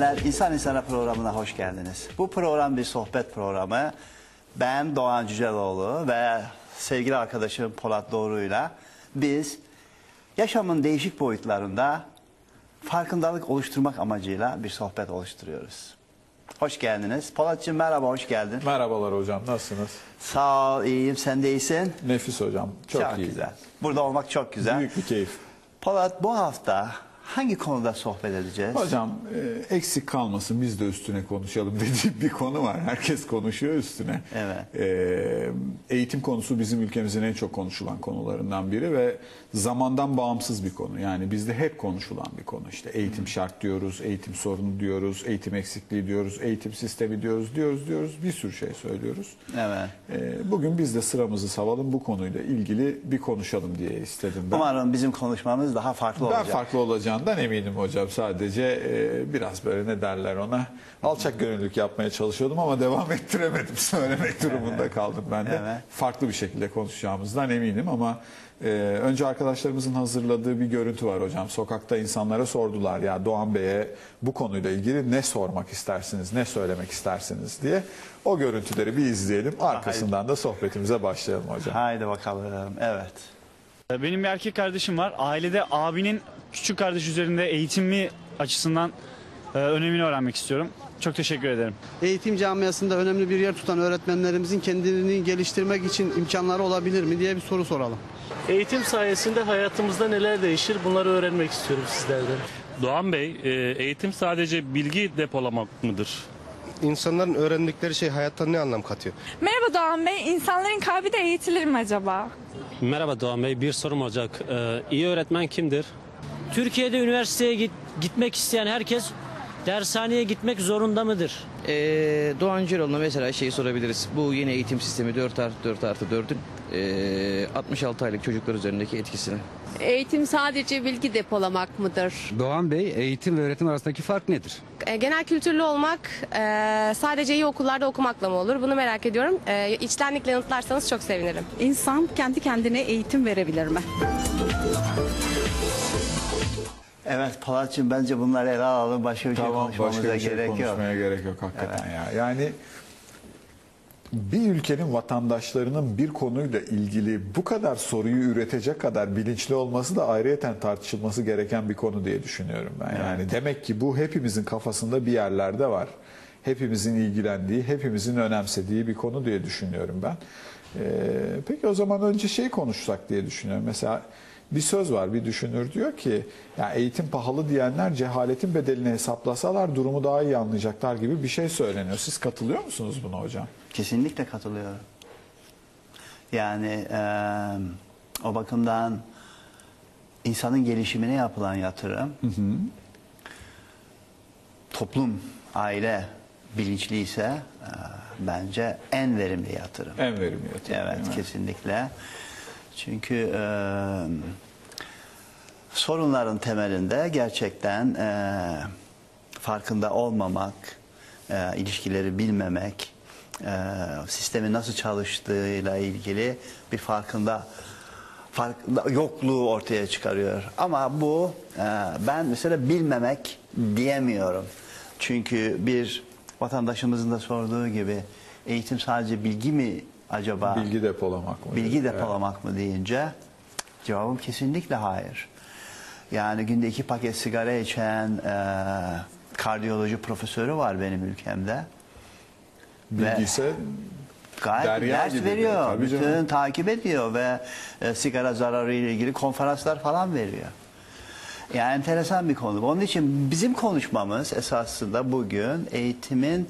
Değerli izleyenler, İnsan İnsana programına hoş geldiniz. Bu program bir sohbet programı. Ben Doğan Cüceloğlu ve sevgili arkadaşım Polat Doğru'yla biz yaşamın değişik boyutlarında farkındalık oluşturmak amacıyla bir sohbet oluşturuyoruz. Hoş geldiniz. Polatcığım merhaba, hoş geldin. Merhabalar hocam, nasılsınız? Sağ ol, iyiyim. Sen de iyisin. Nefis hocam, çok, Çok, iyi. güzel. Burada olmak çok güzel. Büyük bir keyif. Polat bu hafta hangi konuda sohbet edeceğiz? Hocam e, eksik kalmasın biz de üstüne konuşalım dediğim bir konu var. Herkes konuşuyor üstüne. Evet. E, eğitim konusu bizim ülkemizin en çok konuşulan konularından biri ve zamandan bağımsız bir konu. Yani bizde hep konuşulan bir konu. İşte eğitim şart diyoruz, eğitim sorunu diyoruz, eğitim eksikliği diyoruz, eğitim sistemi diyoruz, diyoruz, diyoruz. Bir sürü şey söylüyoruz. Evet. E, bugün biz de sıramızı savalım bu konuyla ilgili bir konuşalım diye istedim ben. Umarım bizim konuşmamız daha farklı Ben olacak. farklı olacağından eminim hocam. Sadece e, biraz böyle ne derler ona alçak gönüllülük yapmaya çalışıyordum ama devam ettiremedim. Söylemek durumunda kaldım ben de. Evet. Farklı bir şekilde konuşacağımızdan eminim ama e, önce arkadaşlarımızın hazırladığı bir görüntü var hocam. Sokakta insanlara sordular ya Doğan Bey'e bu konuyla ilgili ne sormak istersiniz, ne söylemek istersiniz diye. O görüntüleri bir izleyelim. Arkasından da sohbetimize başlayalım hocam. Haydi bakalım. Evet. Benim bir erkek kardeşim var. Ailede abinin küçük kardeş üzerinde eğitimi açısından e, önemini öğrenmek istiyorum. Çok teşekkür ederim. Eğitim camiasında önemli bir yer tutan öğretmenlerimizin kendini geliştirmek için imkanları olabilir mi diye bir soru soralım. Eğitim sayesinde hayatımızda neler değişir bunları öğrenmek istiyorum sizlerden. Doğan Bey, e, eğitim sadece bilgi depolamak mıdır? İnsanların öğrendikleri şey hayatta ne anlam katıyor? Merhaba Doğan Bey, insanların kalbi de eğitilir mi acaba? Merhaba Doğan Bey, bir sorum olacak. Ee, iyi öğretmen kimdir? Türkiye'de üniversiteye git- gitmek isteyen herkes dershaneye gitmek zorunda mıdır? Ee, Doğan Cüroğlu'na mesela şeyi sorabiliriz. Bu yeni eğitim sistemi 4 artı 4 artı 4'ün ee, 66 aylık çocuklar üzerindeki etkisini. Eğitim sadece bilgi depolamak mıdır? Doğan Bey, eğitim ve öğretim arasındaki fark nedir? E, Genel kültürlü olmak e, sadece iyi okullarda okumakla mı olur? Bunu merak ediyorum. E, İçtenlikle yanıtlarsanız çok sevinirim. İnsan kendi kendine eğitim verebilir mi? Evet Polatcığım bence bunları ele alalım. Başka bir şey Tamam konuşmamıza başka bir şey gerek yok. konuşmaya gerek yok hakikaten ya. Yani bir ülkenin vatandaşlarının bir konuyla ilgili bu kadar soruyu üretecek kadar bilinçli olması da ayrıyeten tartışılması gereken bir konu diye düşünüyorum ben. Yani demek ki bu hepimizin kafasında bir yerlerde var. Hepimizin ilgilendiği, hepimizin önemsediği bir konu diye düşünüyorum ben. Ee, peki o zaman önce şey konuşsak diye düşünüyorum. Mesela bir söz var bir düşünür diyor ki ya eğitim pahalı diyenler cehaletin bedelini hesaplasalar durumu daha iyi anlayacaklar gibi bir şey söyleniyor. Siz katılıyor musunuz buna hocam? Kesinlikle katılıyorum. Yani eee, o bakımdan insanın gelişimine yapılan yatırım toplum, aile bilinçliyse eee, bence en verimli yatırım. En verimli yatırım. Evet kesinlikle. Çünkü eee, sorunların temelinde gerçekten eee, farkında olmamak, eee, ilişkileri bilmemek, eee, sistemin nasıl çalıştığıyla ilgili bir farkında farkında yokluğu ortaya çıkarıyor. Ama bu eee, ben mesela bilmemek diyemiyorum. Çünkü bir vatandaşımızın da sorduğu gibi eğitim sadece bilgi mi acaba? Bilgi depolamak mı? Bilgi depolamak mı deyince cevabım kesinlikle hayır. Yani günde iki paket sigara içen e, kardiyoloji profesörü var benim ülkemde. Bilgi ise Gayet Derya ders veriyor. Bütün canım. takip ediyor ve e, sigara zararı ile ilgili konferanslar falan veriyor. Yani enteresan bir konu. Onun için bizim konuşmamız esasında bugün eğitimin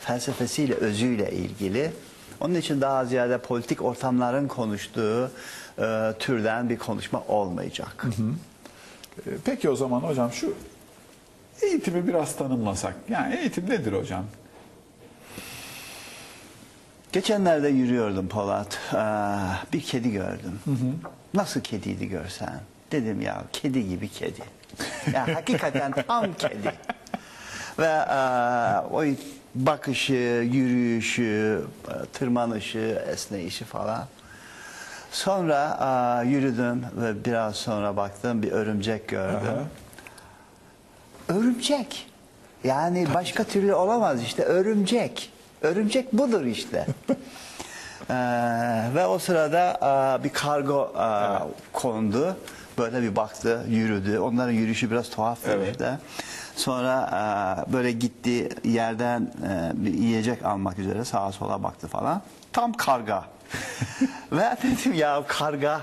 felsefesiyle, özüyle ilgili. Onun için daha ziyade politik ortamların konuştuğu e, türden bir konuşma olmayacak. e, peki o zaman hocam şu eğitimi biraz tanımlasak. Yani eğitim nedir hocam? Geçenlerde yürüyordum Polat. Ee, bir kedi gördüm. Nasıl kediydi görsen? Dedim ya kedi gibi kedi. Ya hakikaten tam kedi. Ve e, o bakışı, yürüyüşü, tırmanışı, esneyişi falan. Sonra e, yürüdüm ve biraz sonra baktım bir örümcek gördüm. Örümcek. Yani başka türlü olamaz işte örümcek. Örümcek budur işte. Ee, ve o sırada e, bir kargo e, kondu. Böyle bir baktı, yürüdü. Onların yürüyüşü biraz tuhaf Evet. işte. Sonra e, böyle gitti yerden e, bir yiyecek almak üzere sağa sola baktı falan. Tam karga. ve dedim ya karga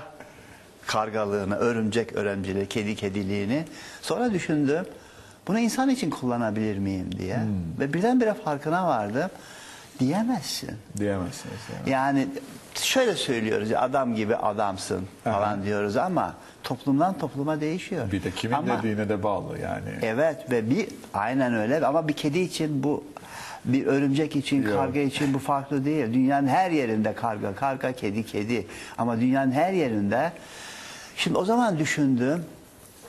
kargalığını, örümcek örümciliği, kedi kediliğini. Sonra düşündüm bunu insan için kullanabilir miyim diye. Ve birdenbire farkına vardım. Diyemezsin. Diyemezsiniz. Yani. Yani şöyle söylüyoruz adam gibi adamsın falan diyoruz ama toplumdan topluma değişiyor. Bir de kimin Ama- dediğine de bağlı yani. Evet ve bir aynen öyle ama bir kedi için bu bir örümcek için, Yok. karga için bu farklı değil. Dünyanın her yerinde karga, karga, kedi, kedi. Ama dünyanın her yerinde şimdi o zaman düşündüm.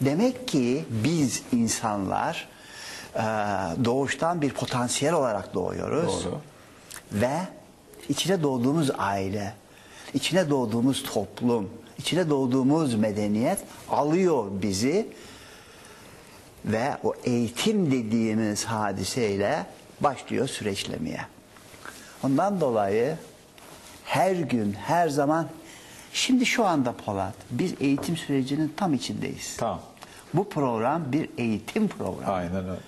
Demek ki biz insanlar doğuştan bir potansiyel olarak doğuyoruz. Doğru. Ve içine doğduğumuz aile, içine doğduğumuz toplum, içine doğduğumuz medeniyet alıyor bizi ve o eğitim dediğimiz hadiseyle başlıyor süreçlemeye. Ondan dolayı her gün, her zaman şimdi şu anda Polat biz eğitim sürecinin tam içindeyiz. Tamam. Bu program bir eğitim programı. Aynen öyle.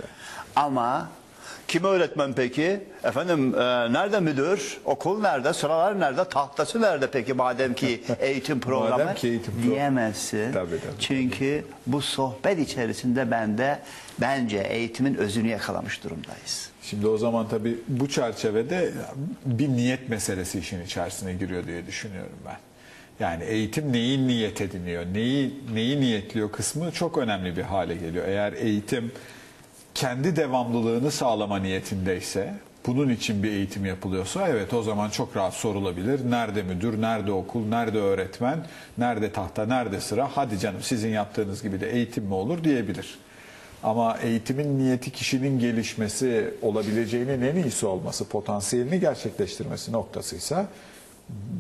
Ama kim öğretmen peki? Efendim e, nerede müdür? Okul nerede? Sıralar nerede? Tahtası nerede peki madem ki eğitim programı? Madem ki eğitim programı. Diyemezsin. Tabii, tabii. Çünkü bu sohbet içerisinde ben de bence eğitimin özünü yakalamış durumdayız. Şimdi o zaman tabii bu çerçevede bir niyet meselesi işin içerisine giriyor diye düşünüyorum ben. Yani eğitim neyi niyet ediniyor, neyi neyi niyetliyor kısmı çok önemli bir hale geliyor. Eğer eğitim kendi devamlılığını sağlama niyetindeyse, bunun için bir eğitim yapılıyorsa evet o zaman çok rahat sorulabilir. Nerede müdür, nerede okul, nerede öğretmen, nerede tahta, nerede sıra? Hadi canım sizin yaptığınız gibi de eğitim mi olur diyebilir. Ama eğitimin niyeti kişinin gelişmesi, olabileceğinin en iyisi olması, potansiyelini gerçekleştirmesi noktasıysa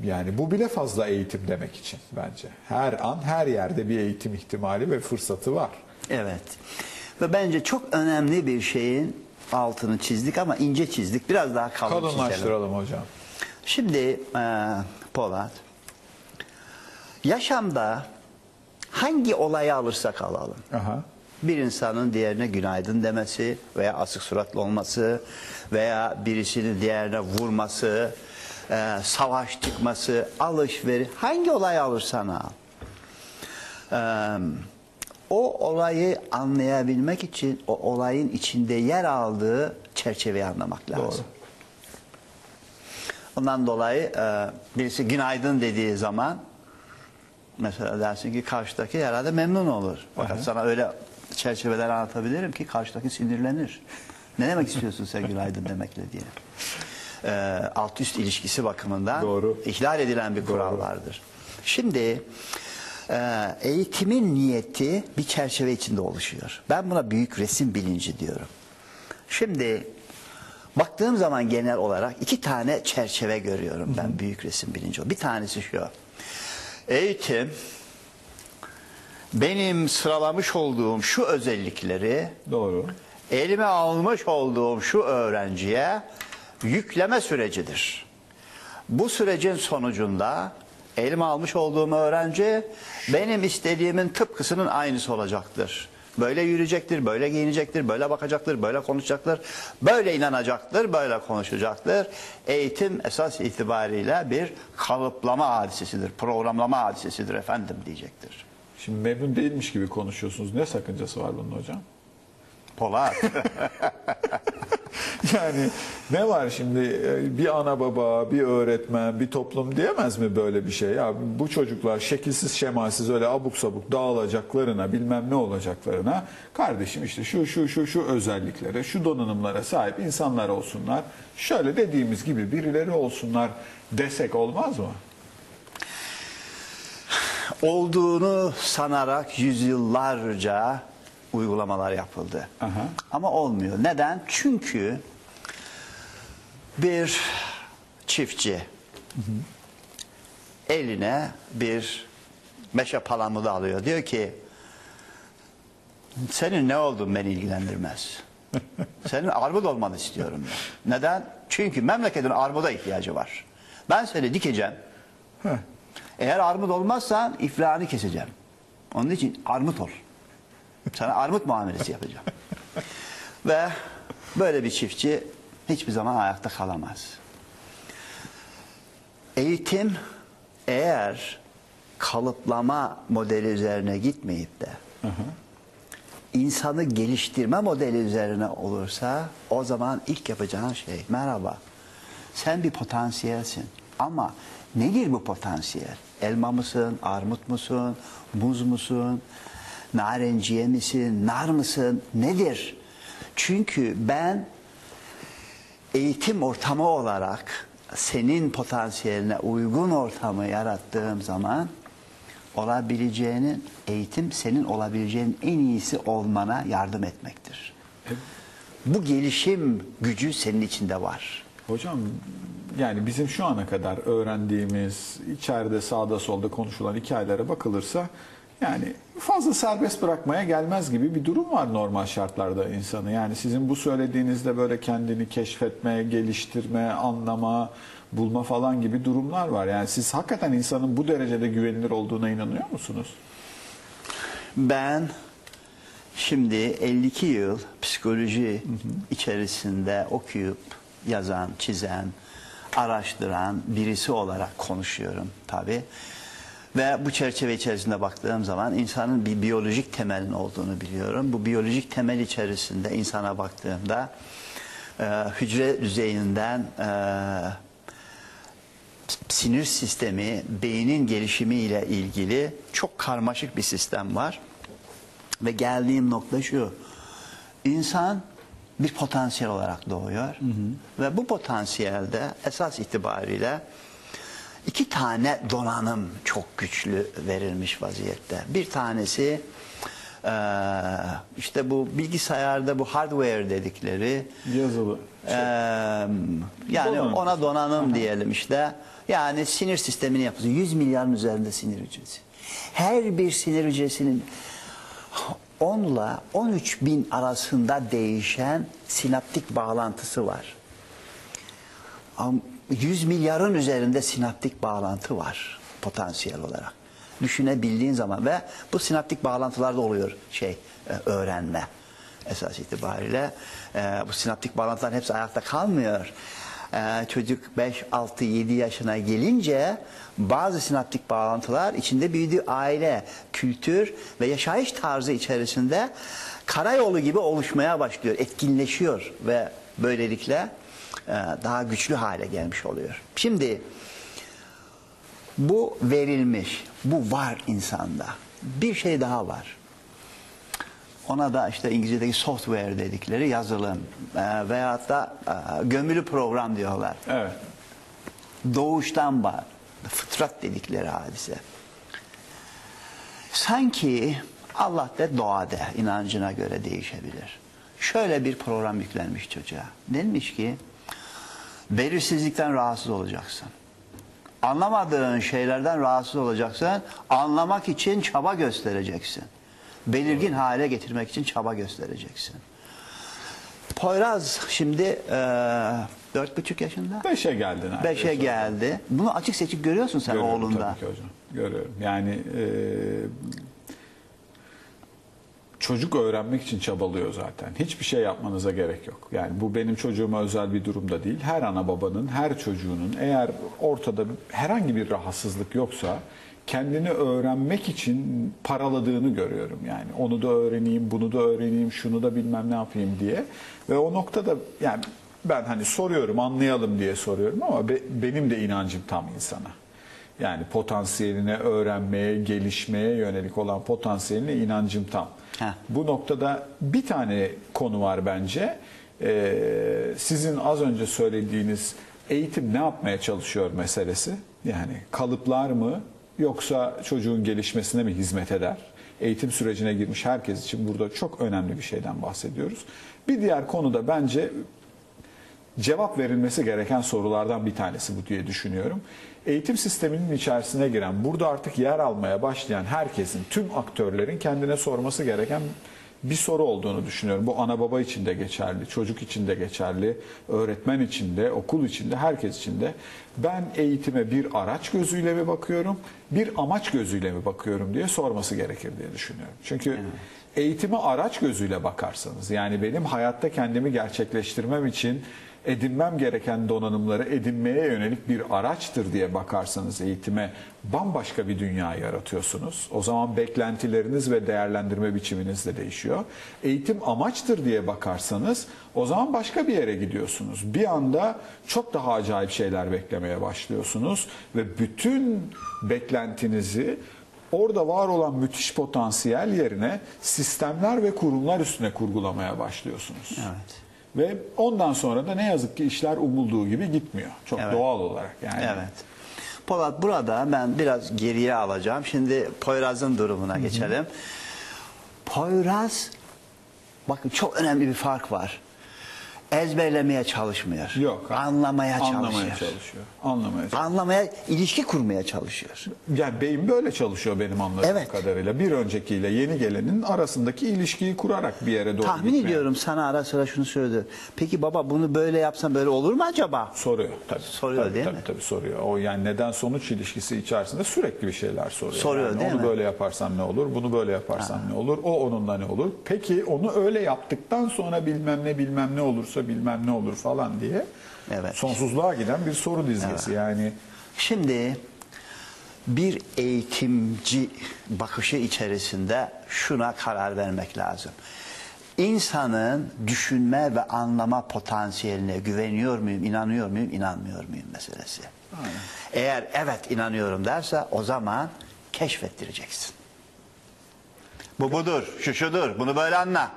yani bu bile fazla eğitim demek için bence. Her an her yerde bir eğitim ihtimali ve fırsatı var. Evet. Ve bence çok önemli bir şeyin altını çizdik ama ince çizdik. Biraz daha kalın çizelim. Kalınlaştıralım hocam. Şimdi e, Polat, yaşamda hangi olayı alırsak alalım. Aha. Bir insanın diğerine günaydın demesi veya asık suratlı olması veya birisinin diğerine vurması, e, savaş çıkması, alışveriş, hangi olayı alırsan al. E, o olayı anlayabilmek için o olayın içinde yer aldığı çerçeveyi anlamak lazım. Doğru. Ondan dolayı e, birisi günaydın dediği zaman mesela dersin ki karşıdaki herhalde memnun olur. Fakat sana öyle çerçeveler anlatabilirim ki karşıdaki sinirlenir. Ne demek istiyorsun sen günaydın demekle diye. E, alt üst ilişkisi bakımından Doğru. ihlal edilen bir kural vardır. Şimdi eğitimin niyeti bir çerçeve içinde oluşuyor. Ben buna büyük resim bilinci diyorum. Şimdi baktığım zaman genel olarak iki tane çerçeve görüyorum ben büyük resim bilinci. Bir tanesi şu. Eğitim benim sıralamış olduğum şu özellikleri Doğru. elime almış olduğum şu öğrenciye yükleme sürecidir. Bu sürecin sonucunda elime almış olduğum öğrenci benim istediğimin tıpkısının aynısı olacaktır. Böyle yürüyecektir, böyle giyinecektir, böyle bakacaktır, böyle konuşacaktır, böyle inanacaktır, böyle konuşacaktır. Eğitim esas itibariyle bir kalıplama hadisesidir, programlama hadisesidir efendim diyecektir. Şimdi memnun değilmiş gibi konuşuyorsunuz. Ne sakıncası var bunun hocam? Polat. Yani ne var şimdi e, bir ana baba, bir öğretmen, bir toplum diyemez mi böyle bir şey? Ya bu çocuklar şekilsiz şemalsiz öyle abuk sabuk dağılacaklarına bilmem ne olacaklarına kardeşim işte şu şu şu şu özelliklere, şu donanımlara sahip insanlar olsunlar. Şöyle dediğimiz gibi birileri olsunlar desek olmaz mı? olduğunu sanarak yüzyıllarca uygulamalar yapıldı. Aha. Ama olmuyor. Neden? Çünkü bir çiftçi eline bir meşe palamudu alıyor. Diyor ki senin ne olduğun beni ilgilendirmez. Senin armut olmanı istiyorum ben. Neden? Çünkü memleketin armuda ihtiyacı var. Ben seni dikeceğim. Eğer armut olmazsan iflahını keseceğim. Onun için armut ol. Sana armut muamelesi yapacağım. Ve böyle bir çiftçi hiçbir zaman ayakta kalamaz. Eğitim eğer kalıplama modeli üzerine gitmeyip de insanı geliştirme modeli üzerine olursa o zaman ilk yapacağın şey merhaba sen bir potansiyelsin ama nedir bu potansiyel? Elma mısın, armut musun, muz musun, narenciye misin, nar mısın, nedir? Çünkü ben eğitim ortamı olarak senin potansiyeline uygun ortamı yarattığım zaman olabileceğinin eğitim senin olabileceğin en iyisi olmana yardım etmektir. Bu gelişim gücü senin içinde var. Hocam yani bizim şu ana kadar öğrendiğimiz içeride sağda solda konuşulan hikayelere bakılırsa yani fazla serbest bırakmaya gelmez gibi bir durum var normal şartlarda insanı. Yani sizin bu söylediğinizde böyle kendini keşfetme, geliştirme, anlama, bulma falan gibi durumlar var. Yani siz hakikaten insanın bu derecede güvenilir olduğuna inanıyor musunuz? Ben şimdi 52 yıl psikoloji içerisinde okuyup yazan, çizen, araştıran birisi olarak konuşuyorum tabii. Ve bu çerçeve içerisinde baktığım zaman insanın bir biyolojik temelin olduğunu biliyorum. Bu biyolojik temel içerisinde insana baktığımda e, hücre düzeyinden e, sinir sistemi, beynin gelişimiyle ilgili çok karmaşık bir sistem var. Ve geldiğim nokta şu. İnsan bir potansiyel olarak doğuyor. Ve bu potansiyelde esas itibariyle iki tane donanım çok güçlü verilmiş vaziyette. Bir tanesi eee, işte bu bilgisayarda bu hardware dedikleri Yazılı. eee, yani Donanım. ona donanım diyelim işte. Yani sinir sistemini yapıyorsun. 100 milyarın üzerinde sinir hücresi. Her bir sinir hücresinin 10 ile 13 bin arasında değişen sinaptik bağlantısı var. Am- 100 milyarın üzerinde sinaptik bağlantı var potansiyel olarak. Düşünebildiğin zaman ve bu sinaptik bağlantılarda oluyor şey e, öğrenme esas itibariyle. E, bu sinaptik bağlantıların hepsi ayakta kalmıyor. E, çocuk 5, 6, 7 yaşına gelince bazı sinaptik bağlantılar içinde büyüdüğü aile, kültür ve yaşayış tarzı içerisinde karayolu gibi oluşmaya başlıyor, etkinleşiyor ve böylelikle daha güçlü hale gelmiş oluyor. Şimdi bu verilmiş, bu var insanda. Bir şey daha var. Ona da işte İngilizce'deki software dedikleri yazılım e, veyahut da e, gömülü program diyorlar. Evet. Doğuştan var. Fıtrat dedikleri hadise. Sanki Allah de doğa de inancına göre değişebilir. Şöyle bir program yüklenmiş çocuğa. Denmiş ki belirsizlikten rahatsız olacaksın. Anlamadığın şeylerden rahatsız olacaksın. Anlamak için çaba göstereceksin. Belirgin hale getirmek için çaba göstereceksin. Poyraz şimdi e, dört buçuk yaşında. Beşe geldi neredeyse. Beşe geldi. Bunu açık seçik görüyorsun sen Görüyorum oğlunda. tabii ki hocam. Görüyorum. Yani e, çocuk öğrenmek için çabalıyor zaten. Hiçbir şey yapmanıza gerek yok. Yani bu benim çocuğuma özel bir durum da değil. Her ana babanın, her çocuğunun eğer ortada herhangi bir rahatsızlık yoksa kendini öğrenmek için paraladığını görüyorum. Yani onu da öğreneyim, bunu da öğreneyim, şunu da bilmem ne yapayım diye. Ve o noktada yani ben hani soruyorum, anlayalım diye soruyorum ama be- benim de inancım tam insana. Yani potansiyeline, öğrenmeye, gelişmeye yönelik olan potansiyeline inancım tam. Heh. Bu noktada bir tane konu var bence. Ee, sizin az önce söylediğiniz eğitim ne yapmaya çalışıyor meselesi. Yani kalıplar mı yoksa çocuğun gelişmesine mi hizmet eder? Eğitim sürecine girmiş herkes için burada çok önemli bir şeyden bahsediyoruz. Bir diğer konu da bence cevap verilmesi gereken sorulardan bir tanesi bu diye düşünüyorum. Eğitim sisteminin içerisine giren, burada artık yer almaya başlayan herkesin, tüm aktörlerin kendine sorması gereken bir soru olduğunu düşünüyorum. Bu ana baba için de geçerli, çocuk için de geçerli, öğretmen için de, okul için de, herkes için de. Ben eğitime bir araç gözüyle mi bakıyorum, bir amaç gözüyle mi bakıyorum diye sorması gerekir diye düşünüyorum. Çünkü eğitime araç gözüyle bakarsanız, yani benim hayatta kendimi gerçekleştirmem için edinmem gereken donanımları edinmeye yönelik bir araçtır diye bakarsanız eğitime bambaşka bir dünya yaratıyorsunuz. O zaman beklentileriniz ve değerlendirme biçiminiz de değişiyor. Eğitim amaçtır diye bakarsanız o zaman başka bir yere gidiyorsunuz. Bir anda çok daha acayip şeyler beklemeye başlıyorsunuz ve bütün beklentinizi orada var olan müthiş potansiyel yerine sistemler ve kurumlar üstüne kurgulamaya başlıyorsunuz. Evet. Ve ondan sonra da ne yazık ki işler umulduğu gibi gitmiyor. Çok Evet. doğal olarak yani. Evet. Polat burada ben biraz geriye alacağım. Şimdi Poyraz'ın durumuna geçelim. Poyraz bakın çok önemli bir fark var. Ezberlemeye çalışmıyor. Yok. Anlamaya çalışıyor. Anlamaya çalışıyor. Anlamaya çalışıyor. Anlamaya, ilişki kurmaya çalışıyor. Yani beyin böyle çalışıyor benim anladığım Evet. kadarıyla. Bir öncekiyle yeni gelenin arasındaki ilişkiyi kurarak bir yere doğru Tahmin gitmeye ediyorum sana ara sıra şunu söyledi. Peki baba bunu böyle yapsam böyle olur mu acaba? Soruyor. Tabii, Soruyor tabii, değil tabii, mi? Tabii soruyor. O yani neden sonuç ilişkisi içerisinde sürekli bir şeyler soruyor. Soruyor, yani değil onu mi? böyle yaparsan ne olur? Bunu böyle yaparsan ne olur? O onunla ne olur? Peki onu öyle yaptıktan sonra bilmem ne bilmem ne olursa bilmem ne olur falan diye Evet. sonsuzluğa giden bir soru dizgisi. Yani Şimdi bir eğitimci bakışı içerisinde şuna karar vermek lazım. İnsanın düşünme ve anlama potansiyeline güveniyor muyum, inanıyor muyum, inanmıyor muyum meselesi. Eğer evet inanıyorum derse o zaman keşfettireceksin. Bu budur, şu şudur, bunu böyle anla,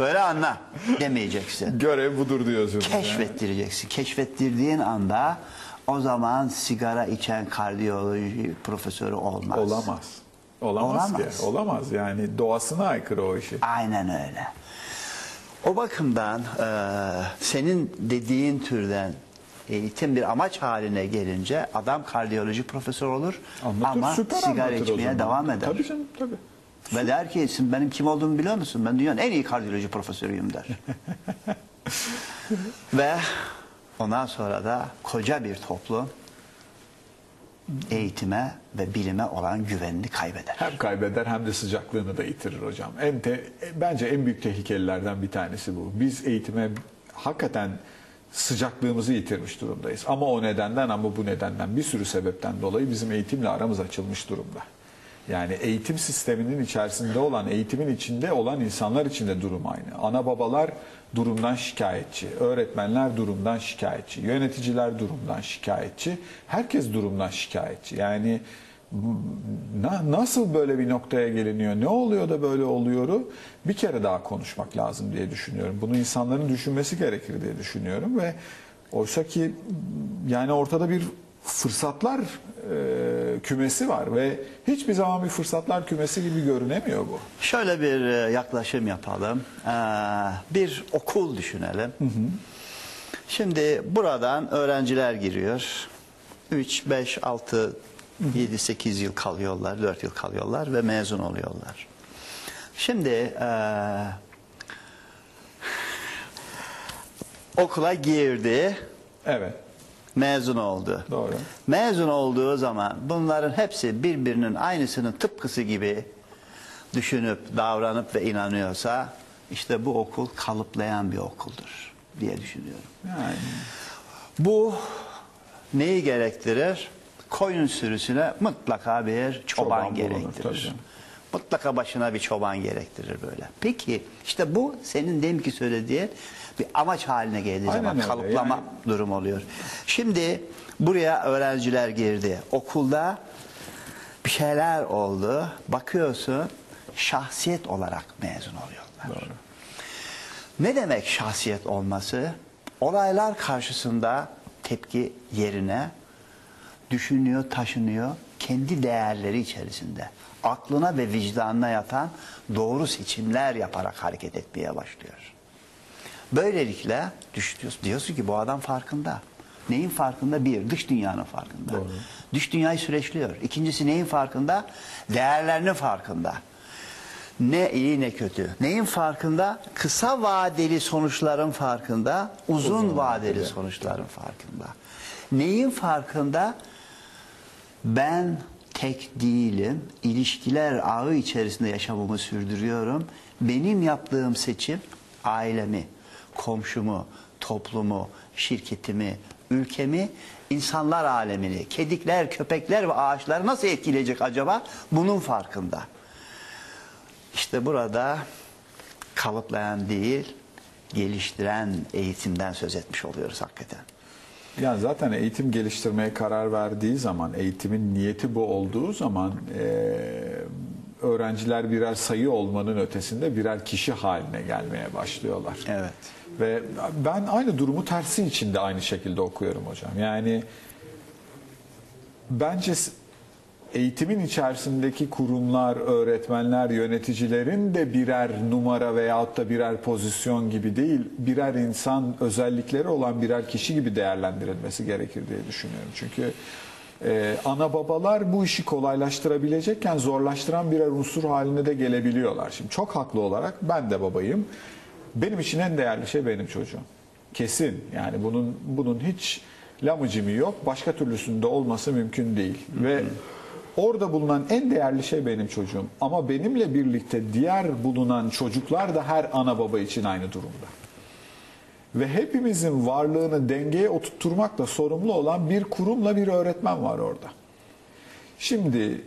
böyle anla demeyeceksin. görev budur diyorsunuz. Keşfettireceksin. Keşfettirdiğin anda o zaman sigara içen kardiyoloji profesörü olmaz. Olamaz. Olamaz, Olamaz. ki. Olamaz. Yani doğasına aykırı o işi. Aynen öyle. O bakımdan e, senin dediğin türden eğitim bir amaç haline gelince adam kardiyoloji profesörü olur Anlatır, ama süper sigara anlatır o içmeye zaman. devam eder. Tabii canım tabii. Ve der ki "Sen benim kim olduğumu biliyor musun? Ben dünyanın en iyi kardiyoloji profesörüyüm der. Ve ondan sonra da koca bir toplum eğitime ve bilime olan güvenini kaybeder. Hem kaybeder hem de sıcaklığını da yitirir hocam. En te- bence en büyük tehlikelilerden bir tanesi bu. Biz eğitime hakikaten sıcaklığımızı yitirmiş durumdayız. Ama o nedenden ama bu nedenden bir sürü sebepten dolayı bizim eğitimle aramız açılmış durumda. Yani eğitim sisteminin içerisinde olan, eğitimin içinde olan insanlar için de durum aynı. Ana babalar durumdan şikayetçi, öğretmenler durumdan şikayetçi, yöneticiler durumdan şikayetçi, herkes durumdan şikayetçi. Yani na- nasıl böyle bir noktaya geliniyor, ne oluyor da böyle oluyoru bir kere daha konuşmak lazım diye düşünüyorum. Bunu insanların düşünmesi gerekir diye düşünüyorum ve oysa ki yani ortada bir fırsatlar e, kümesi var ve hiçbir zaman bir fırsatlar kümesi gibi görünemiyor bu. Şöyle bir e, yaklaşım yapalım. Ee, bir okul düşünelim. Şimdi buradan öğrenciler giriyor. 3, 5, 6, 7, 8 yıl kalıyorlar, 4 yıl kalıyorlar ve mezun oluyorlar. Şimdi e, okula girdi, Evet, mezun oldu. doğru. Mezun olduğu zaman bunların hepsi birbirinin aynısının tıpkısı gibi düşünüp, davranıp ve inanıyorsa işte bu okul kalıplayan bir okuldur diye düşünüyorum. Yani Bu neyi gerektirir? Koyun sürüsüne mutlaka bir çoban, Çoban bulunur, gerektirir. canım. Mutlaka başına bir çoban gerektirir böyle. Peki işte bu senin deminki söylediğin bir amaç haline geldiği Aynen zaman öyle, kalıplama yani- durum oluyor. Şimdi buraya öğrenciler girdi. Okulda bir şeyler oldu. Bakıyorsun şahsiyet olarak mezun oluyorlar. Ne demek şahsiyet olması? Olaylar karşısında tepki yerine düşünüyor, taşınıyor. Kendi değerleri içerisinde. Aklına ve vicdanına yatan doğru seçimler yaparak hareket etmeye başlıyor. Böylelikle düşünüyorsun, diyorsun ki bu adam farkında. Neyin farkında? Bir, dış dünyanın farkında. Dış dünyayı süreçliyor. İkincisi neyin farkında? Değerlerinin farkında. Ne iyi ne kötü. Neyin farkında? Kısa vadeli sonuçların farkında, uzun, vadeli sonuçların farkında. Neyin farkında? Ben tek değilim. İlişkiler ağı içerisinde yaşamımı sürdürüyorum. Benim yaptığım seçim ailemi, komşumu, toplumu, şirketimi, ülkemi, insanlar alemini, kedikler, köpekler ve ağaçları nasıl etkileyecek acaba? Bunun farkında. İşte burada kalıplayan değil, geliştiren eğitimden söz etmiş oluyoruz hakikaten. Yani zaten eğitim geliştirmeye karar verdiği zaman, eğitimin niyeti bu olduğu zaman eee, öğrenciler birer sayı olmanın ötesinde birer kişi haline gelmeye başlıyorlar. Evet. Ve ben aynı durumu tersi için de aynı şekilde okuyorum hocam. Yani bence eğitimin içerisindeki kurumlar, öğretmenler, yöneticilerin de birer numara veyahut da birer pozisyon gibi değil, birer insan özellikleri olan birer kişi gibi değerlendirilmesi gerekir diye düşünüyorum. Çünkü e, ana babalar bu işi kolaylaştırabilecekken zorlaştıran birer unsur haline de gelebiliyorlar. Şimdi çok haklı olarak ben de babayım. Benim için en değerli şey benim çocuğum. Kesin. Yani bunun bunun hiç lamıcımı yok. Başka türlüsünde olması mümkün değil. Ve orada bulunan en değerli şey benim çocuğum. Ama benimle birlikte diğer bulunan çocuklar da her ana baba için aynı durumda. Ve hepimizin varlığını dengeye oturtturmakla sorumlu olan bir kurumla bir öğretmen var orada. Şimdi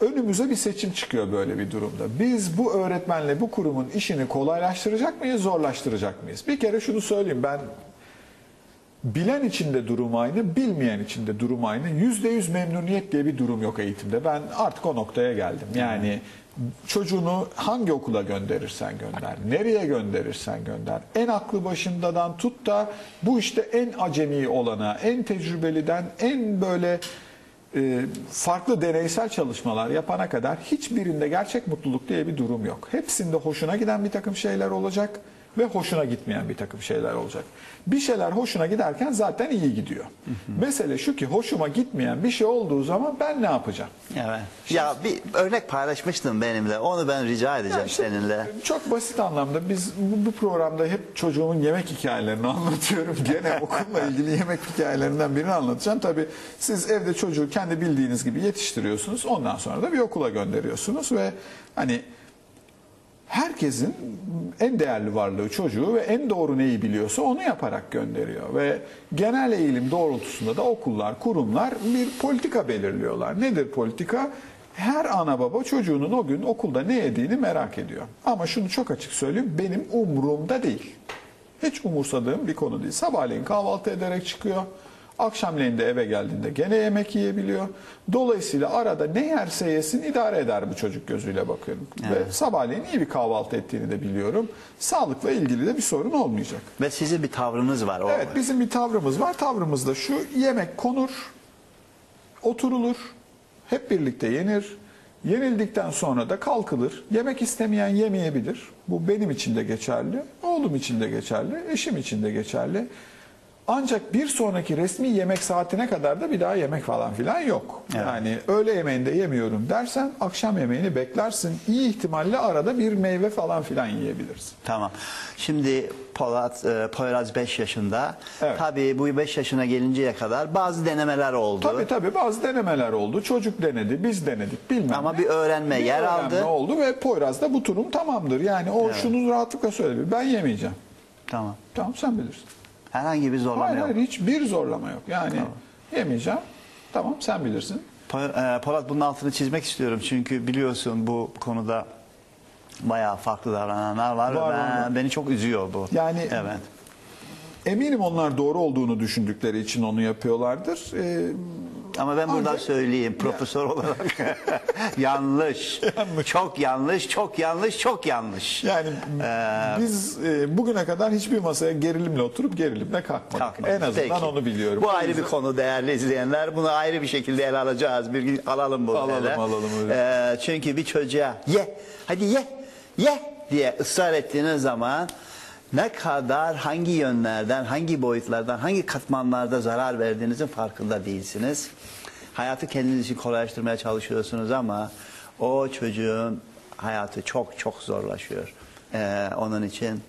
önümüze bir seçim çıkıyor böyle bir durumda. Biz bu öğretmenle bu kurumun işini kolaylaştıracak mıyız, zorlaştıracak mıyız? Bir kere şunu söyleyeyim ben bilen içinde durum aynı, bilmeyen içinde durum aynı. Yüzde yüz memnuniyet diye bir durum yok eğitimde. Ben artık o noktaya geldim. Yani çocuğunu hangi okula gönderirsen gönder, nereye gönderirsen gönder. En aklı başındadan tut da bu işte en acemi olana, en tecrübeliden, en böyle e, farklı deneysel çalışmalar yapana kadar hiçbirinde gerçek mutluluk diye bir durum yok. Hepsinde hoşuna giden bir takım şeyler olacak ve hoşuna gitmeyen bir takım şeyler olacak. Bir şeyler hoşuna giderken zaten iyi gidiyor. Mesele şu ki hoşuma gitmeyen bir şey olduğu zaman ben ne yapacağım? Evet. Ya bir örnek paylaşmıştın benimle. Onu ben rica edeceğim işte seninle. Çok basit anlamda biz bu, bu programda hep çocuğumun yemek hikayelerini anlatıyorum. Gene okulla ilgili yemek hikayelerinden birini anlatacağım. Tabii siz evde çocuğu kendi bildiğiniz gibi yetiştiriyorsunuz. Ondan sonra da bir okula gönderiyorsunuz ve hani herkesin en değerli varlığı çocuğu ve en doğru neyi biliyorsa onu yaparak gönderiyor. Ve genel eğilim doğrultusunda da okullar, kurumlar bir politika belirliyorlar. Nedir politika? Her ana baba çocuğunun o gün okulda ne yediğini merak ediyor. Ama şunu çok açık söyleyeyim, benim umurumda değil. Hiç umursadığım bir konu değil. Sabahleyin kahvaltı ederek çıkıyor. Akşamleyin de eve geldiğinde gene yemek yiyebiliyor. Dolayısıyla arada ne yerse yesin idare eder bu çocuk gözüyle bakıyorum. Ve sabahleyin iyi bir kahvaltı ettiğini de biliyorum. Sağlıkla ilgili de bir sorun olmayacak. Ve sizin bir tavrınız var. O Evet bizim bir tavrımız var. Tavrımız da şu yemek konur, oturulur, hep birlikte yenir. Yenildikten sonra da kalkılır. Yemek istemeyen yemeyebilir. Bu benim için de geçerli, oğlum için de geçerli, eşim için de geçerli. Ancak bir sonraki resmi yemek saatine kadar da bir daha yemek falan filan yok. Yani öğle yemeğinde yemiyorum dersen akşam yemeğini beklersin. İyi ihtimalle arada bir meyve falan filan yiyebilirsin. Tamam. Şimdi Polat, e, Poyraz 5 yaşında. Evet. Tabii bu 5 yaşına gelinceye kadar bazı denemeler oldu. Tabii tabii bazı denemeler oldu. Çocuk denedi, biz denedik bilmem Ama ne. bir öğrenme yer öğrenme aldı. oldu ve Poyraz'da bu durum tamamdır. Yani o şunu rahatlıkla söyledi. Ben yemeyeceğim. Tamam. Tamam sen bilirsin. Herhangi bir zorlama Hayır yok. hayır hiçbir zorlama yok. Yani yemeyeceğim. Tamam sen bilirsin. E, Polat bunun altını çizmek istiyorum. Çünkü biliyorsun bu konuda bayağı farklı davrananlar var. Var, ben, var. beni çok üzüyor bu. Yani Evet. eminim onlar doğru olduğunu düşündükleri için onu yapıyorlardır. Ee, Ama ben buradan Ancak- söyleyeyim profesör olarak yanlış. Çok yanlış, çok yanlış, çok yanlış. yani Ee, biz e, bugüne kadar hiçbir masaya gerilimle oturup gerilimle kalkmadık. Kalkmadık. En azından Peki. onu biliyorum. Bu ayrı bir konu değerli izleyenler. Bunu ayrı bir şekilde ele alacağız. Bir gün alalım bunu Alalım, ele. alalım, öyle. Ee, çünkü bir çocuğa ye, hadi ye, ye diye ısrar ettiğiniz zaman ne kadar hangi yönlerden, hangi boyutlardan, hangi katmanlarda zarar verdiğinizin farkında değilsiniz. Hayatı kendiniz için kolaylaştırmaya çalışıyorsunuz ama o çocuğun hayatı çok çok zorlaşıyor. Ee, onun için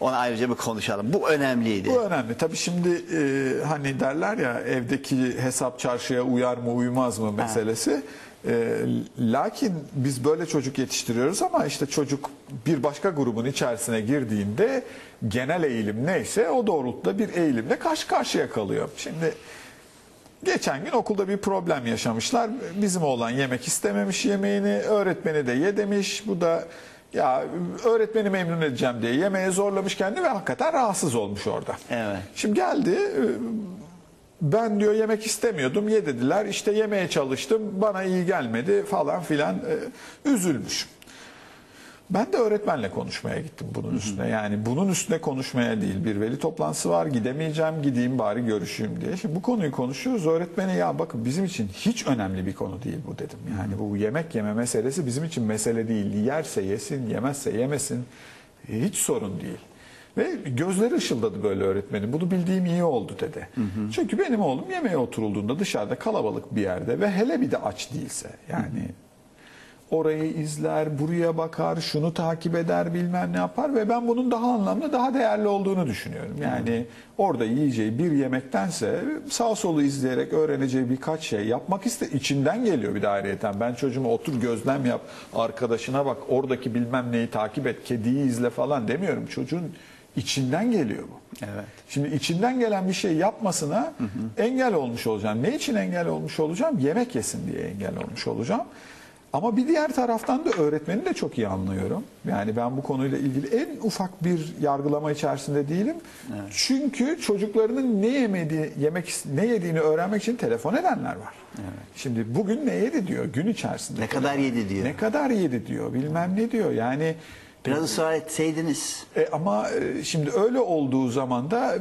onu ayrıca bir konuşalım. Bu önemliydi. Bu önemli. Tabii şimdi e, hani derler ya evdeki hesap çarşıya uyar mı uymaz mı meselesi. E, lakin biz böyle çocuk yetiştiriyoruz ama işte çocuk bir başka grubun içerisine girdiğinde genel eğilim neyse o doğrultuda bir eğilimle karşı karşıya kalıyor. Şimdi Geçen gün okulda bir problem yaşamışlar. Bizim oğlan yemek istememiş yemeğini, öğretmeni de ye demiş. Bu da ya öğretmeni memnun edeceğim diye yemeğe zorlamış kendini ve hakikaten rahatsız olmuş orada. Evet. Şimdi geldi ben diyor yemek istemiyordum ye dediler işte yemeye çalıştım bana iyi gelmedi falan filan e, üzülmüş. Ben de öğretmenle konuşmaya gittim bunun üstüne. Yani bunun üstüne konuşmaya değil. Bir veli toplantısı var gidemeyeceğim gideyim bari görüşeyim diye. Şimdi bu konuyu konuşuyoruz. Öğretmene ya bakın bizim için hiç önemli bir konu değil bu dedim. Yani bu yemek yeme meselesi bizim için mesele değil. Yerse yesin yemezse yemesin hiç sorun değil. Ve gözleri ışıldadı böyle öğretmenim. Bunu bildiğim iyi oldu dedi. Çünkü benim oğlum yemeğe oturulduğunda dışarıda kalabalık bir yerde ve hele bir de aç değilse yani orayı izler, buraya bakar, şunu takip eder, bilmem ne yapar ve ben bunun daha anlamlı, daha değerli olduğunu düşünüyorum. Yani orada yiyeceği bir yemektense sağ solu izleyerek öğreneceği birkaç şey yapmak iste içinden geliyor bir de ayrıyeten. Ben çocuğuma otur gözlem yap, arkadaşına bak, oradaki bilmem neyi takip et, kediyi izle falan demiyorum. Çocuğun içinden geliyor bu. Evet. Şimdi içinden gelen bir şey yapmasına engel olmuş olacağım. Ne için engel olmuş olacağım? Yemek yesin diye engel olmuş olacağım. Ama bir diğer taraftan da öğretmeni de çok iyi anlıyorum. Yani ben bu konuyla ilgili en ufak bir yargılama içerisinde değilim. Çünkü çocuklarının ne yemediği, yemek ne yediğini öğrenmek için telefon edenler var. Şimdi bugün ne yedi diyor gün içerisinde. Ne kadar yedi diyor. Ne kadar yedi diyor. Bilmem ne diyor. Yani Biraz ısrar etseydiniz. e, ama e, şimdi öyle olduğu zaman da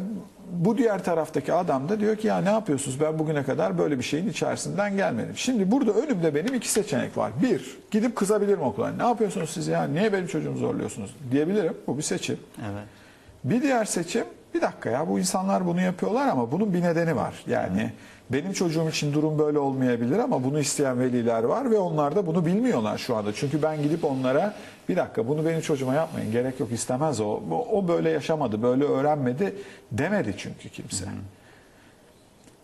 bu diğer taraftaki adam da diyor ki ya ne yapıyorsunuz ben bugüne kadar böyle bir şeyin içerisinden gelmedim. Şimdi burada önümde benim iki seçenek var. Bir, gidip kızabilirim okula. Ne yapıyorsunuz siz ya niye benim çocuğumu zorluyorsunuz diyebilirim. Bu bir seçim. Evet. Bir diğer seçim bir dakika ya bu insanlar bunu yapıyorlar ama bunun bir nedeni var. Yani benim çocuğum için durum böyle olmayabilir ama bunu isteyen veliler var ve onlar da bunu bilmiyorlar şu anda. Çünkü ben gidip onlara bir dakika bunu benim çocuğuma yapmayın gerek yok istemez o. O, böyle yaşamadı böyle öğrenmedi demedi çünkü kimse.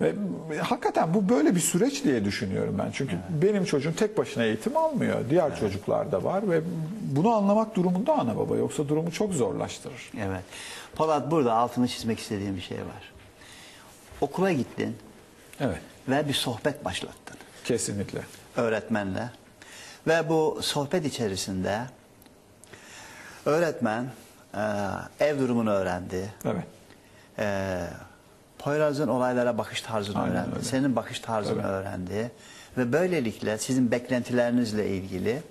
Ve hakikaten bu böyle bir süreç diye düşünüyorum ben. Çünkü benim çocuğum tek başına eğitim almıyor. Diğer çocuklar da var ve bunu anlamak durumunda ana baba. Yoksa durumu çok zorlaştırır. Evet. Polat burada altını çizmek istediğim bir şey var. Okula gittin Evet. ve bir sohbet başlattın Kesinlikle. öğretmenle. Ve bu sohbet içerisinde öğretmen e, ev durumunu öğrendi. Evet. E, Poyraz'ın olaylara bakış tarzını Aynen öğrendi. öyle. Senin bakış tarzını Tabii. öğrendi. Ve böylelikle sizin beklentilerinizle ilgili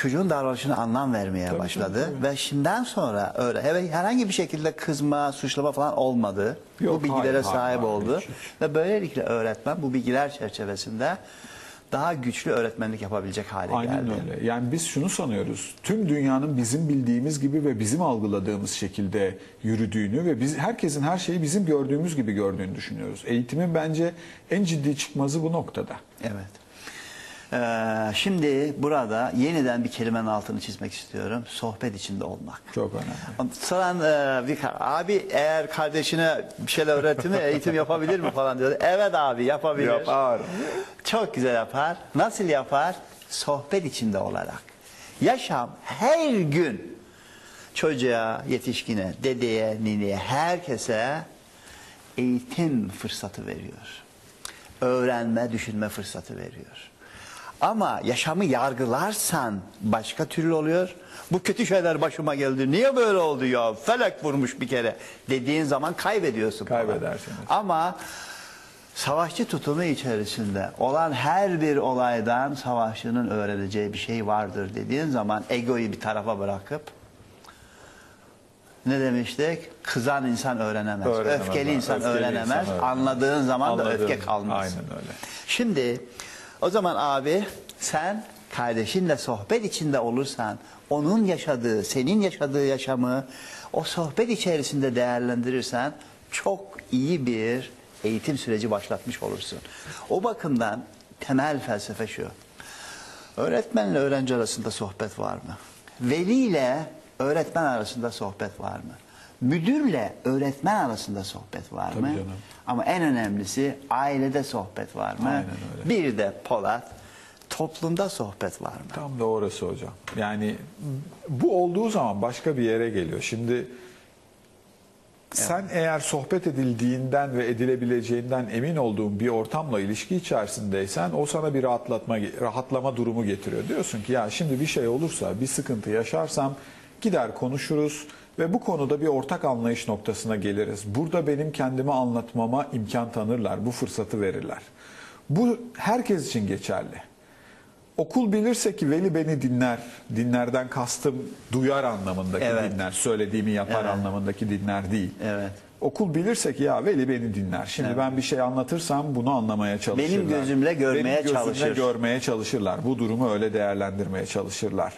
çocuğun davranışına anlam vermeye Tabii, başladı. tabii, tabii. Ve şimdiden sonra öyle evet, herhangi bir şekilde kızma, suçlama falan olmadı. Yok, bu bilgilere hayır, hayır, sahip hayır, oldu. hiç, hiç. Ve böylelikle öğretmen bu bilgiler çerçevesinde daha güçlü öğretmenlik yapabilecek hale Aynen geldi. öyle. Yani biz şunu sanıyoruz. Tüm dünyanın bizim bildiğimiz gibi ve bizim algıladığımız şekilde yürüdüğünü ve biz herkesin her şeyi bizim gördüğümüz gibi gördüğünü düşünüyoruz. Eğitimin bence en ciddi çıkmazı bu noktada. Evet. Ee, şimdi burada yeniden bir kelimenin altını çizmek istiyorum. Sohbet içinde olmak. Çok önemli. Soran e, bir abi eğer kardeşine bir şeyler öğretti mi eğitim yapabilir mi falan diyor. Evet abi yapabilir. Yapar. Çok güzel yapar. Nasıl yapar? Sohbet içinde olarak. Yaşam her gün çocuğa, yetişkine, dedeye, nineye, herkese eğitim fırsatı veriyor. Öğrenme, düşünme fırsatı veriyor. Ama yaşamı yargılarsan başka türlü oluyor. Bu kötü şeyler başıma geldi. Niye böyle oldu ya? Felek vurmuş bir kere dediğin zaman kaybediyorsun. Kaybedersin. Ama savaşçı tutumu içerisinde olan her bir olaydan savaşçının öğreneceği bir şey vardır dediğin zaman egoyu bir tarafa bırakıp ne demiştik? Kızan insan öğrenemez. Öğrenemez. Öfkeli insan Öfkeli öğrenemez. insan öğrenemez. Anladığın zaman da Anladığın- öfke kalmaz. Aynen öyle. Şimdi o zaman abi sen kardeşinle sohbet içinde olursan onun yaşadığı, senin yaşadığı yaşamı o sohbet içerisinde değerlendirirsen çok iyi bir eğitim süreci başlatmış olursun. O bakımdan temel felsefe şu. Öğretmenle öğrenci arasında sohbet var mı? Veli ile öğretmen arasında sohbet var mı? Müdürle öğretmen arasında sohbet var Tabii mı? canım. Ama en önemlisi ailede sohbet var mı? Aynen öyle. Bir de Polat toplumda sohbet var mı? Tam da orası hocam. Yani bu olduğu zaman başka bir yere geliyor. Şimdi sen eğer sohbet edildiğinden ve edilebileceğinden emin olduğun bir ortamla ilişki içerisindeysen o sana bir rahatlatma rahatlama durumu getiriyor. Diyorsun ki ya şimdi bir şey olursa, bir sıkıntı yaşarsam gider konuşuruz ve bu konuda bir ortak anlayış noktasına geliriz. Burada benim kendimi anlatmama imkan tanırlar, bu fırsatı verirler. Bu herkes için geçerli. Okul bilirse ki veli beni dinler. Dinlerden kastım duyar anlamındaki Evet. dinler. Söylediğimi yapar Evet. anlamındaki dinler değil. Evet. Okul bilirse ki ya veli beni dinler. Şimdi Evet. ben bir şey anlatırsam bunu anlamaya çalışırlar. Benim gözümle görmeye Benim gözümle çalışır. görmeye çalışırlar. Bu durumu öyle değerlendirmeye çalışırlar.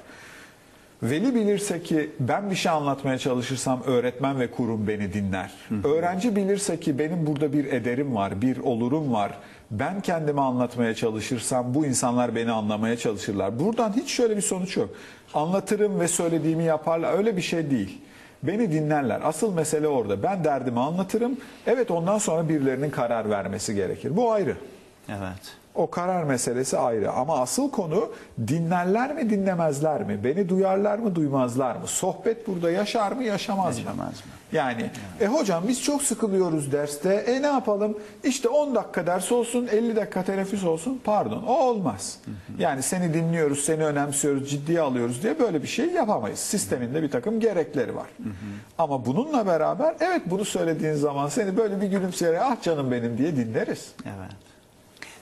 Veli bilirse ki ben bir şey anlatmaya çalışırsam öğretmen ve kurum beni dinler. Öğrenci bilirse ki benim burada bir ederim var, bir olurum var. Ben kendimi anlatmaya çalışırsam bu insanlar beni anlamaya çalışırlar. Buradan hiç şöyle bir sonuç yok. Anlatırım ve söylediğimi yaparlar. Öyle bir şey değil. Beni dinlerler. Asıl mesele orada. Ben derdimi anlatırım. Evet ondan sonra birilerinin karar vermesi gerekir. Bu ayrı. Evet. O karar meselesi ayrı ama asıl konu dinlerler mi dinlemezler mi? Beni duyarlar mı duymazlar mı? Sohbet burada yaşar mı yaşamaz, mı? Yaşamaz mı? Yani e hocam biz çok sıkılıyoruz derste. E ne yapalım? İşte 10 dakika ders olsun 50 dakika teneffüs olsun. Pardon o olmaz. Yani seni dinliyoruz, seni önemsiyoruz, ciddiye alıyoruz diye böyle bir şey yapamayız. Sisteminde bir takım gerekleri var. Ama bununla beraber evet bunu söylediğin zaman seni böyle bir gülümseyerek ah canım benim diye dinleriz. Evet.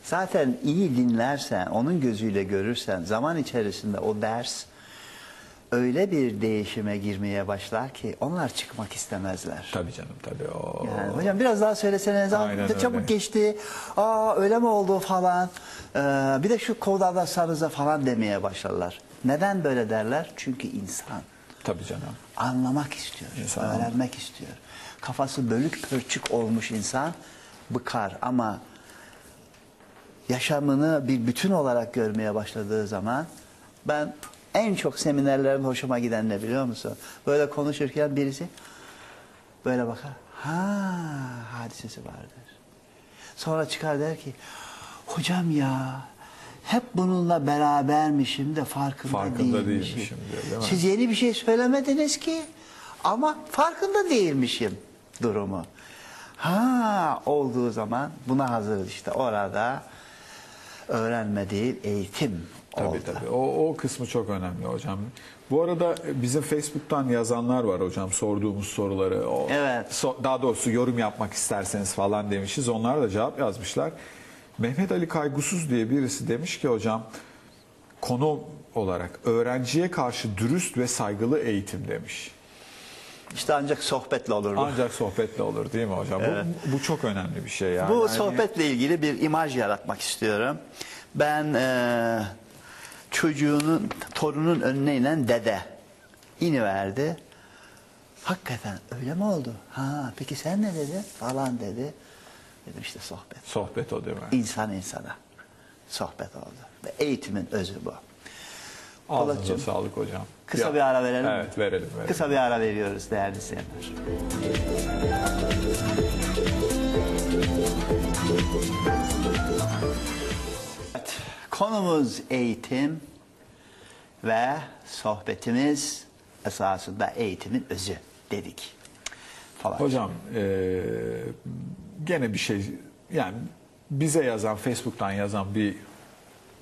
Zaten iyi dinlersen, onun gözüyle görürsen zaman içerisinde o ders öyle bir değişime girmeye başlar ki onlar çıkmak istemezler. Tabii canım tabii o. Yani hocam biraz daha söyleseniz "Aa, Aynen çabuk öyle. geçti. Aa öyle mi oldu falan. Ee, bir de şu konuda sarıza falan demeye başlarlar. Neden böyle derler? Çünkü insan Tabii canım. anlamak istiyor, İnsan öğrenmek istiyor. Kafası bölük pörçük olmuş insan bıkar ama yaşamını bir bütün olarak görmeye başladığı zaman ben en çok seminerlerin hoşuma giden ne biliyor musun? Böyle konuşurken birisi böyle bakar. Ha hadisesi vardır. Sonra çıkar der ki hocam ya hep bununla berabermişim de farkında, Farkında değilmişim. değilmişim diyor, değil mi? Siz yeni bir şey söylemediniz ki ama farkında değilmişim durumu. Ha olduğu zaman buna hazırız işte orada öğrenme değil eğitim Tabii oldu. tabii. O, o kısmı çok önemli hocam. Bu arada bizim Facebook'tan yazanlar var hocam sorduğumuz soruları. O, Evet. so- daha doğrusu yorum yapmak isterseniz falan demişiz. Onlar da cevap yazmışlar. Mehmet Ali Kaygusuz diye birisi demiş ki hocam konu olarak öğrenciye karşı dürüst ve saygılı eğitim demiş. İşte ancak sohbetle olur bu. Ancak sohbetle olur değil mi hocam? Bu, bu çok önemli bir şey yani. Bu sohbetle ilgili bir imaj yaratmak istiyorum. Ben eee çocuğunun, torunun önüne inen dede iniverdi. Hakikaten öyle mi oldu? Ha peki sen ne dedin? Falan dedi. Dedim işte sohbet. Sohbet o değil mi? İnsan insana. Sohbet oldu. Ve eğitimin özü bu. Ağzınıza sağlık hocam. Kısa Ya- bir ara verelim? Evet verelim. verelim. Kısa bir ara veriyoruz değerli seyirciler. Evet, konumuz eğitim ve sohbetimiz esasında eğitimin özü dedik. Falan. Hocam eee, gene bir şey yani bize yazan Facebook'tan yazan bir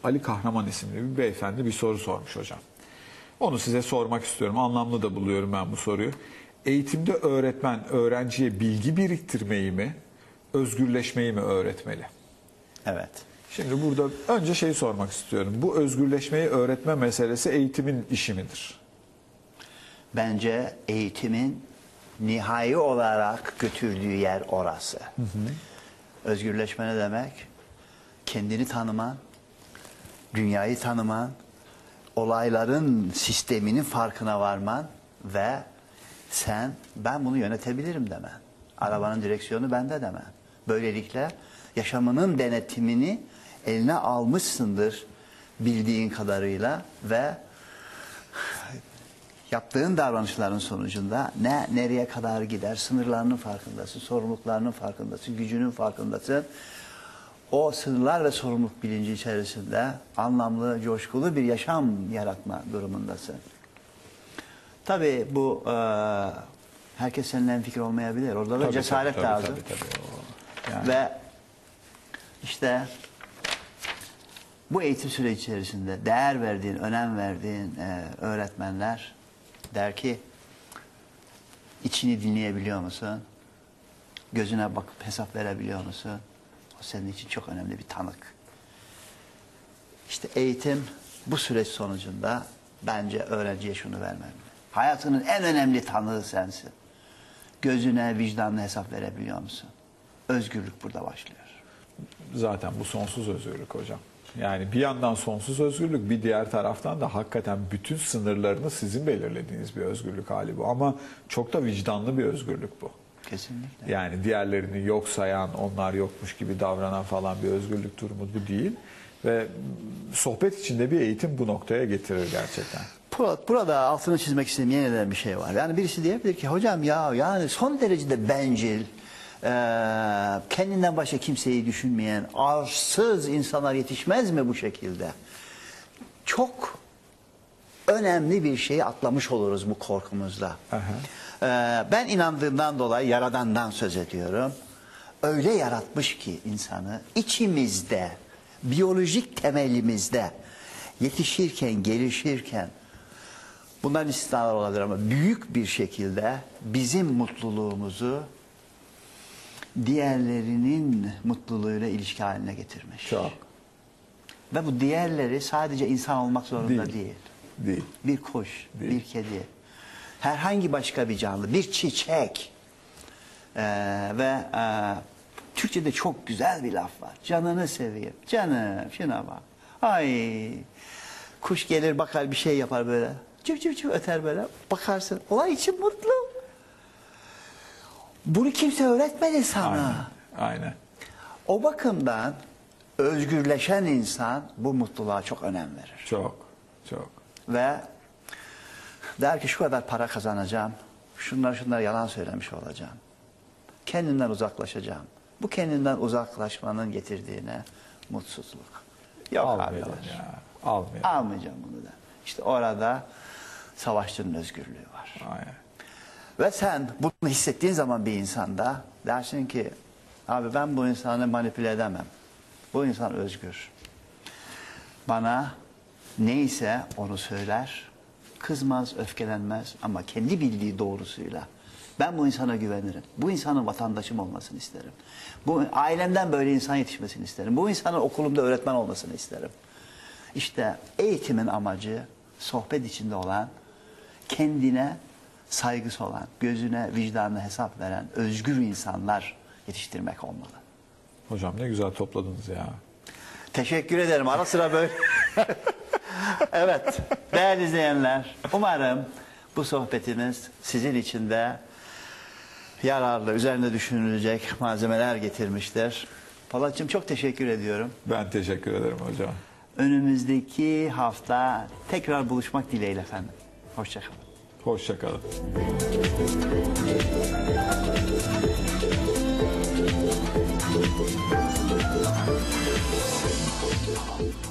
Ali Kahraman isimli bir beyefendi bir soru sormuş hocam. Onu size sormak istiyorum. Anlamlı da buluyorum ben bu soruyu. Eğitimde öğretmen öğrenciye bilgi biriktirmeyi mi, özgürleşmeyi mi öğretmeli? Evet. Şimdi burada önce şeyi sormak istiyorum. Bu özgürleşmeyi öğretme meselesi eğitimin işi midir? Bence eğitimin nihai olarak götürdüğü yer orası. Özgürleşme ne demek? Kendini tanıman, dünyayı tanıman, olayların sisteminin farkına varman ve sen ben bunu yönetebilirim demen. Arabanın direksiyonu bende demen. Böylelikle yaşamının denetimini eline almışsındır bildiğin kadarıyla ve yaptığın davranışların sonucunda ne nereye kadar gider sınırlarının farkındasın, sorumluluklarının farkındasın, gücünün farkındasın. O sınırlar ve sorumluluk bilinci içerisinde anlamlı, coşkulu bir yaşam yaratma durumundasın. Tabii bu e, herkes seninle en fikir olmayabilir. Orada da Tabii, cesaret tabii, tabii, lazım. tabii, tabii. O- yani- Ve işte bu eğitim süreci içerisinde değer verdiğin, önem verdiğin e, öğretmenler der ki içini dinleyebiliyor musun? Gözüne bakıp hesap verebiliyor musun? O senin için çok önemli bir tanık. İşte eğitim bu süreç sonucunda bence öğrenciye şunu vermeli. Hayatının en önemli tanığı sensin. Gözüne, vicdanına hesap verebiliyor musun? Özgürlük burada başlıyor. Zaten bu sonsuz özgürlük hocam. Yani bir yandan sonsuz özgürlük, bir diğer taraftan da hakikaten bütün sınırlarını sizin belirlediğiniz bir özgürlük hali bu. Ama çok da vicdanlı bir özgürlük bu. Kesinlikle. Yani diğerlerini yok sayan, onlar yokmuş gibi davranan falan bir özgürlük durumu bu değil. Ve sohbet içinde bir eğitim bu noktaya getirir gerçekten. Burada, altını çizmek istediğim yeniden bir şey var. Yani birisi diyebilir ki hocam ya yani son derecede bencil, kendinden başka kimseyi düşünmeyen, arsız insanlar yetişmez mi bu şekilde? Çok önemli bir şeyi atlamış oluruz bu korkumuzla. Aha. Eee, ben inandığımdan dolayı Yaradan'dan söz ediyorum. Öyle yaratmış ki insanı içimizde, biyolojik temelimizde yetişirken, gelişirken bunların istisnalar olabilir ama büyük bir şekilde bizim mutluluğumuzu diğerlerinin mutluluğuyla ilişki haline getirmiş. Çok. Ve bu diğerleri sadece insan olmak zorunda Değil. değil. Değil. Bir kuş, Değil. bir kedi, herhangi başka bir canlı, bir çiçek. Ee, ve e, Türkçe'de çok güzel bir laf var. Canını seveyim. Canım şuna bak. Ay kuş gelir bakar bir şey yapar böyle. Cıv cıv cıv öter böyle. Bakarsın. Olay için mutlu. Bunu kimse öğretmedi sana. Aynen. Aynen. O bakımdan özgürleşen insan bu mutluluğa çok önem verir. Çok. Çok. Ve der ki şu kadar para kazanacağım. Şunlar şunlar yalan söylemiş olacağım. Kendinden uzaklaşacağım. Bu kendinden uzaklaşmanın getirdiğine mutsuzluk. Yok Almayalım ya. Almayalım. Almayacağım bunu da. İşte orada savaşçının özgürlüğü var. Aynen. Ve sen bunu hissettiğin zaman bir insanda dersin ki abi ben bu insanı manipüle edemem. Bu insan özgür. Bana neyse onu söyler. Kızmaz, öfkelenmez ama kendi bildiği doğrusuyla. Ben bu insana güvenirim. Bu insanın vatandaşım olmasını isterim. Bu ailemden böyle insan yetişmesini isterim. Bu insanın okulumda öğretmen olmasını isterim. İşte eğitimin amacı sohbet içinde olan, kendine saygısı olan, gözüne, vicdanına hesap veren özgür insanlar yetiştirmek olmalı. Hocam ne güzel topladınız ya. Teşekkür ederim. Ara sıra böyle. evet değerli izleyenler umarım bu sohbetimiz sizin için de yararlı, üzerinde düşünülecek malzemeler getirmiştir. Polat'cığım çok teşekkür ediyorum. Ben teşekkür ederim hocam. Önümüzdeki hafta tekrar buluşmak dileğiyle efendim. Hoşçakalın. Hoşçakalın. Thank